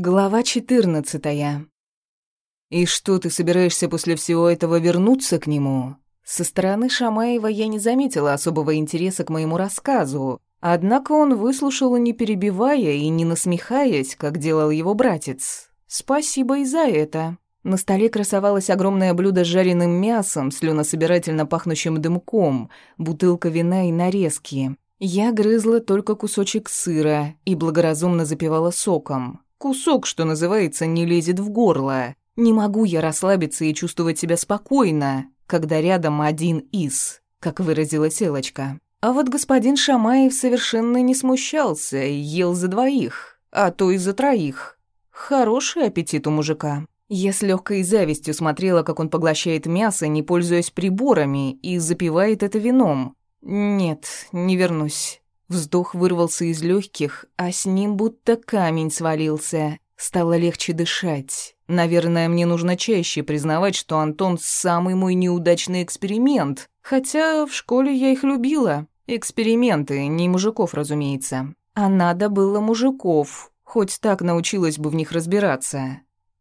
Глава 14. «И что, ты собираешься после всего этого вернуться к нему?» Со стороны Шамаева я не заметила особого интереса к моему рассказу, однако он выслушал, не перебивая и не насмехаясь, как делал его братец. Спасибо и за это. На столе красовалось огромное блюдо с жареным мясом, слюнособирательно пахнущим дымком, бутылка вина и нарезки. Я грызла только кусочек сыра и благоразумно запивала соком. Кусок, что называется, не лезет в горло. Не могу я расслабиться и чувствовать себя спокойно, когда рядом один из, как выразилась Элочка. А вот господин Шамаев совершенно не смущался и ел за двоих, а то и за троих. Хороший аппетит у мужика. Я с легкой завистью смотрела, как он поглощает мясо, не пользуясь приборами, и запивает это вином. Нет, не вернусь. Вздох вырвался из легких, а с ним будто камень свалился. Стало легче дышать. Наверное, мне нужно чаще признавать, что Антон самый мой неудачный эксперимент. Хотя в школе я их любила. Эксперименты, не мужиков, разумеется. А надо было мужиков. Хоть так научилась бы в них разбираться.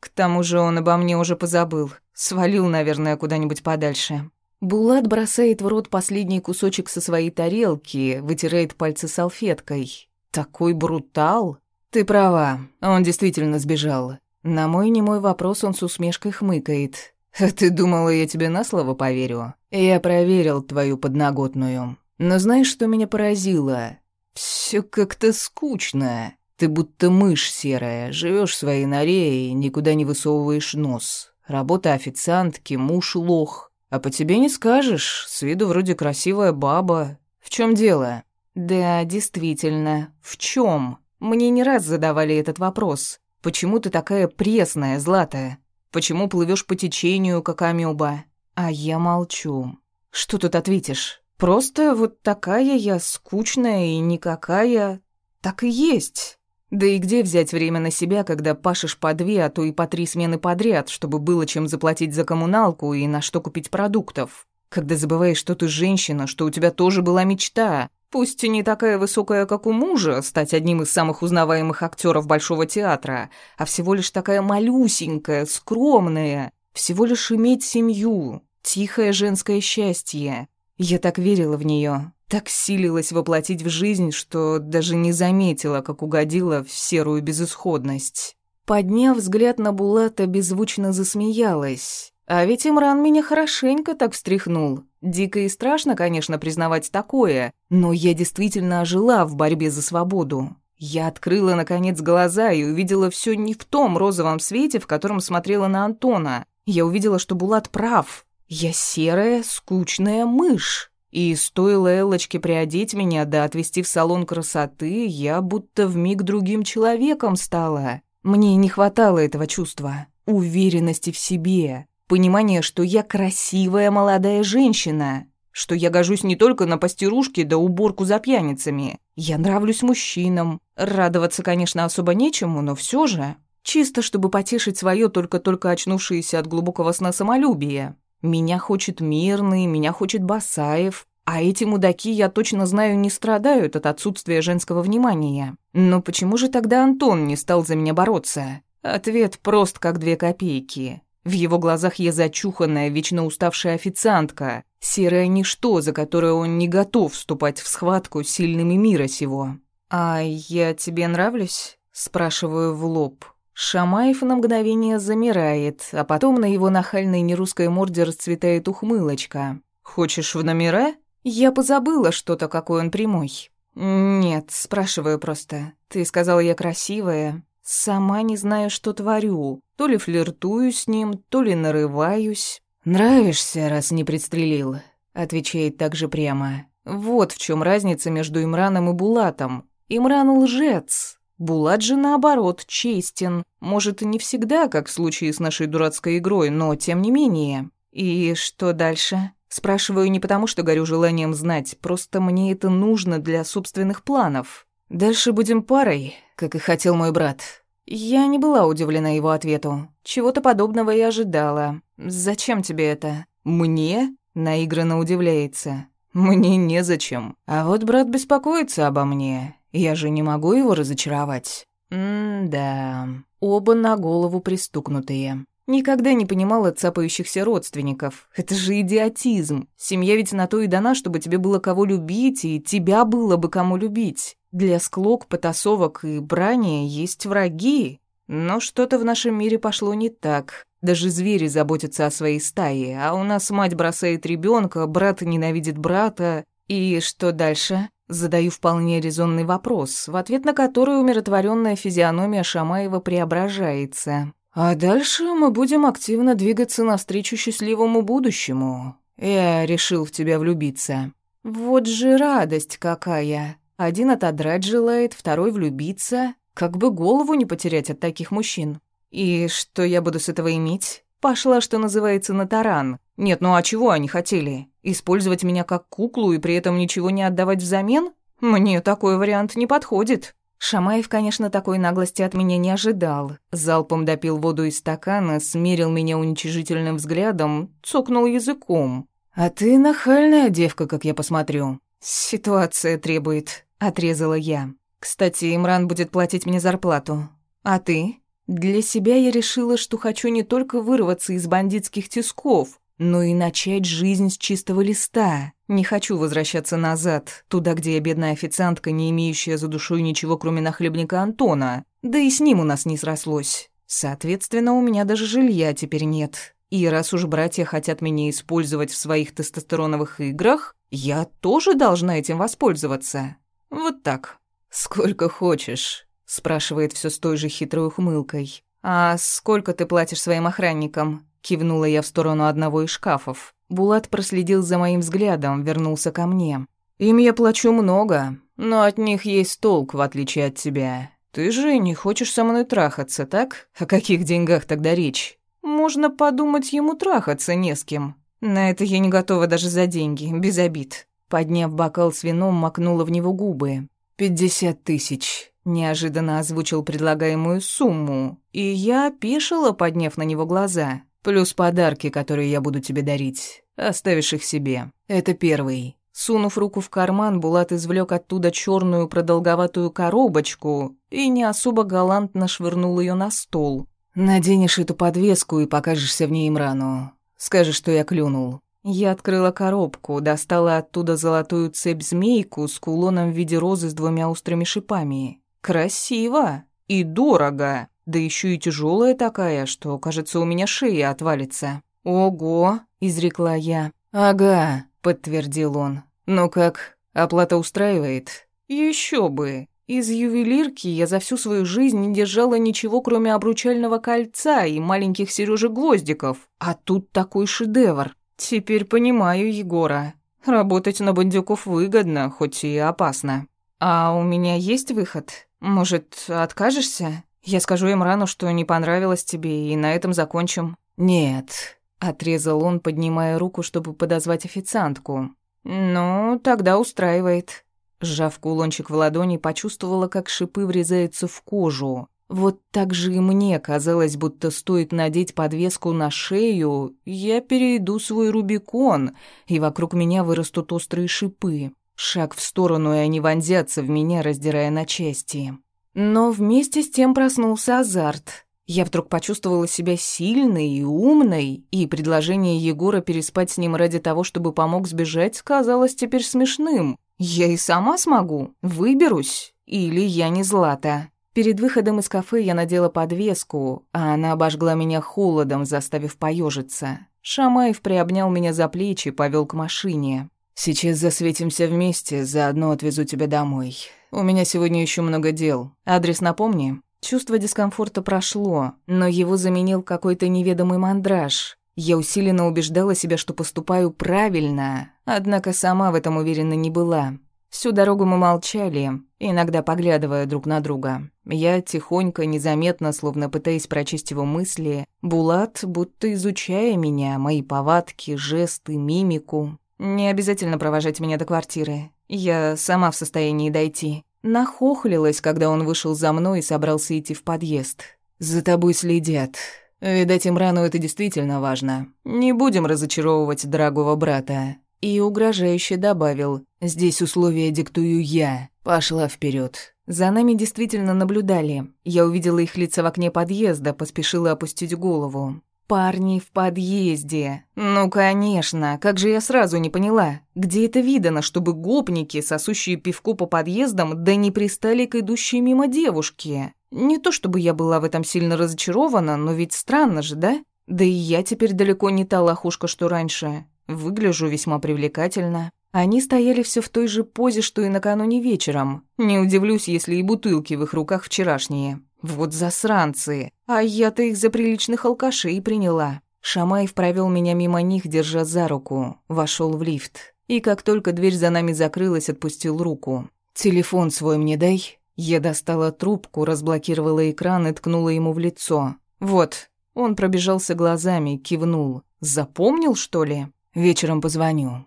К тому же он обо мне уже позабыл. Свалил, наверное, куда-нибудь подальше. Булат бросает в рот последний кусочек со своей тарелки, вытирает пальцы салфеткой. Такой брутал. Ты права, он действительно сбежал. На мой немой вопрос он с усмешкой хмыкает. «А ты думала, я тебе на слово поверю? Я проверил твою подноготную. Но знаешь, что меня поразило? Все как-то скучно. Ты будто мышь серая, живешь в своей норе и никуда не высовываешь нос. Работа официантки, муж лох. А по тебе не скажешь, с виду вроде красивая баба. В чем дело? Да, действительно, в чем? Мне не раз задавали этот вопрос. Почему ты такая пресная, златая? Почему плывешь по течению, как амеба? А я молчу. Что тут ответишь? Просто вот такая я скучная и никакая. Так и есть. Да и где взять время на себя, когда пашешь по две, а то и по три смены подряд, чтобы было чем заплатить за коммуналку и на что купить продуктов? Когда забываешь, что ты женщина, что у тебя тоже была мечта, пусть и не такая высокая, как у мужа, стать одним из самых узнаваемых актеров Большого театра, а всего лишь такая малюсенькая, скромная, всего лишь иметь семью, тихое женское счастье. Я так верила в нее, так силилась воплотить в жизнь, что даже не заметила, как угодила в серую безысходность. Подняв взгляд на Булата, беззвучно засмеялась. А ведь Имран меня хорошенько так встряхнул. Дико и страшно, конечно, признавать такое, но я действительно ожила в борьбе за свободу. Я открыла, наконец, глаза и увидела все не в том розовом свете, в котором смотрела на Антона. Я увидела, что Булат прав. Я серая, скучная мышь. И стоило Эллочке приодеть меня да отвезти в салон красоты, я будто вмиг другим человеком стала. Мне не хватало этого чувства, уверенности в себе, понимания, что я красивая молодая женщина, что я гожусь не только на постирушки да уборку за пьяницами. Я нравлюсь мужчинам. Радоваться, конечно, особо нечему, но все же. Чисто, чтобы потешить свое только-только очнувшееся от глубокого сна самолюбие. Меня хочет Мирный, меня хочет Басаев. А эти мудаки, я точно знаю, не страдают от отсутствия женского внимания. Но почему же тогда Антон не стал за меня бороться? Ответ прост, как две копейки. В его глазах я зачуханная, вечно уставшая официантка, серое ничто, за которое он не готов вступать в схватку с сильными мира сего. «А я тебе нравлюсь?» – спрашиваю в лоб. Шамаев на мгновение замирает, а потом на его нахальной нерусской морде расцветает ухмылочка. «Хочешь в номера?» Я позабыла что-то, какой он прямой. «Нет, спрашиваю просто. Ты сказала, я красивая. Сама не знаю, что творю. То ли флиртую с ним, то ли нарываюсь». «Нравишься, раз не пристрелил», — отвечает также прямо. «Вот в чем разница между Имраном и Булатом. Имран лжец, Булат же, наоборот, честен. Может, и не всегда, как в случае с нашей дурацкой игрой, но тем не менее. И что дальше? Спрашиваю не потому, что горю желанием знать, просто мне это нужно для собственных планов. Дальше будем парой, как и хотел мой брат. Я не была удивлена его ответу. Чего-то подобного и ожидала. «Зачем тебе это?» «Мне?» — наигранно удивляется. «Мне незачем. А вот брат беспокоится обо мне. Я же не могу его разочаровать. М-да, оба на голову пристукнутые. Никогда не понимала цапающихся родственников. Это же идиотизм. Семья ведь на то и дана, чтобы тебе было кого любить, и тебя было бы кому любить. Для склок, потасовок и брани есть враги. Но что-то в нашем мире пошло не так. Даже звери заботятся о своей стае, а у нас мать бросает ребенка, брат ненавидит брата. И что дальше? Задаю вполне резонный вопрос, в ответ на который умиротворенная физиономия Шамаева преображается. А дальше мы будем активно двигаться навстречу счастливому будущему. Я решил в тебя влюбиться. Вот же радость какая. Один отодрать желает, второй влюбиться. Как бы голову не потерять от таких мужчин. И что я буду с этого иметь? Пошла, что называется, на таран. Нет, ну а чего они хотели? Использовать меня как куклу и при этом ничего не отдавать взамен? Мне такой вариант не подходит. Шамаев, конечно, такой наглости от меня не ожидал. Залпом допил воду из стакана, смерил меня уничижительным взглядом, цокнул языком. «А ты нахальная девка, как я посмотрю». «Ситуация требует», — отрезала я. Кстати, Имран будет платить мне зарплату. А ты? Для себя я решила, что хочу не только вырваться из бандитских тисков, но и начать жизнь с чистого листа. Не хочу возвращаться назад, туда, где я бедная официантка, не имеющая за душой ничего, кроме нахлебника Антона. Да и с ним у нас не срослось. Соответственно, у меня даже жилья теперь нет. И раз уж братья хотят меня использовать в своих тестостероновых играх, я тоже должна этим воспользоваться. Вот так. «Сколько хочешь», — спрашивает все с той же хитрой ухмылкой. «А сколько ты платишь своим охранникам?» Кивнула я в сторону одного из шкафов. Булат проследил за моим взглядом, вернулся ко мне. «Им я плачу много, но от них есть толк, в отличие от тебя. Ты же не хочешь со мной трахаться, так? О каких деньгах тогда речь? Можно подумать, ему трахаться не с кем. На это я не готова даже за деньги, без обид». Подняв бокал с вином, макнула в него губы. «Пятьдесят тысяч», — неожиданно озвучил предлагаемую сумму, и я опешила, подняв на него глаза. «Плюс подарки, которые я буду тебе дарить. Оставишь их себе. Это первый». Сунув руку в карман, Булат извлек оттуда черную продолговатую коробочку и не особо галантно швырнул ее на стол. «Наденешь эту подвеску и покажешься в ней Имрану. Скажешь, что я клюнул. Я открыла коробку, достала оттуда золотую цепь-змейку с кулоном в виде розы с двумя острыми шипами. Красиво и дорого, да еще и тяжелая такая, что, кажется, у меня шея отвалится. «Ого!» — изрекла я. «Ага», — подтвердил он. «Ну как, оплата устраивает?» Еще бы! Из ювелирки я за всю свою жизнь не держала ничего, кроме обручального кольца и маленьких сережек-гвоздиков. А тут такой шедевр. «Теперь понимаю Егора. Работать на бандюков выгодно, хоть и опасно. А у меня есть выход? Может, откажешься? Я скажу им рану, что не понравилось тебе, и на этом закончим». «Нет», — отрезал он, поднимая руку, чтобы подозвать официантку. «Ну, тогда устраивает». Сжав кулончик в ладони, почувствовала, как шипы врезаются в кожу. Вот так же и мне казалось, будто стоит надеть подвеску на шею, я перейду свой Рубикон, и вокруг меня вырастут острые шипы. Шаг в сторону, и они вонзятся в меня, раздирая на части. Но вместе с тем проснулся азарт. Я вдруг почувствовала себя сильной и умной, и предложение Егора переспать с ним ради того, чтобы помог сбежать, казалось теперь смешным. Я и сама смогу, выберусь, или я не Злата. Перед выходом из кафе я надела подвеску, а она обожгла меня холодом, заставив поежиться. Шамаев приобнял меня за плечи, повел к машине. «Сейчас засветимся вместе, заодно отвезу тебя домой. У меня сегодня еще много дел. Адрес напомни». Чувство дискомфорта прошло, но его заменил какой-то неведомый мандраж. Я усиленно убеждала себя, что поступаю правильно, однако сама в этом уверена не была. Всю дорогу мы молчали, иногда поглядывая друг на друга. Я тихонько, незаметно, словно пытаясь прочесть его мысли, Булат, будто изучая меня, мои повадки, жесты, мимику. Не обязательно провожать меня до квартиры. Я сама в состоянии дойти. Нахохлилась, когда он вышел за мной и собрался идти в подъезд. «За тобой следят. Видать, им рану это действительно важно. Не будем разочаровывать дорогого брата. И угрожающе добавил «Здесь условия диктую я. Пошла вперед. За нами действительно наблюдали. Я увидела их лица в окне подъезда, поспешила опустить голову. Парни в подъезде. Ну, конечно, как же я сразу не поняла. Где это видано, чтобы гопники, сосущие пивко по подъездам, да не пристали к идущей мимо девушке? Не то чтобы я была в этом сильно разочарована, но ведь странно же, да? Да и я теперь далеко не та лохушка, что раньше. Выгляжу весьма привлекательно. Они стояли все в той же позе, что и накануне вечером. Не удивлюсь, если и бутылки в их руках вчерашние. Вот засранцы. А я-то их за приличных алкашей приняла. Шамаев провел меня мимо них, держа за руку. Вошел в лифт. И как только дверь за нами закрылась, отпустил руку. «Телефон свой мне дай». Я достала трубку, разблокировала экран и ткнула ему в лицо. «Вот». Он пробежался глазами, кивнул. «Запомнил, что ли?» Вечером позвоню.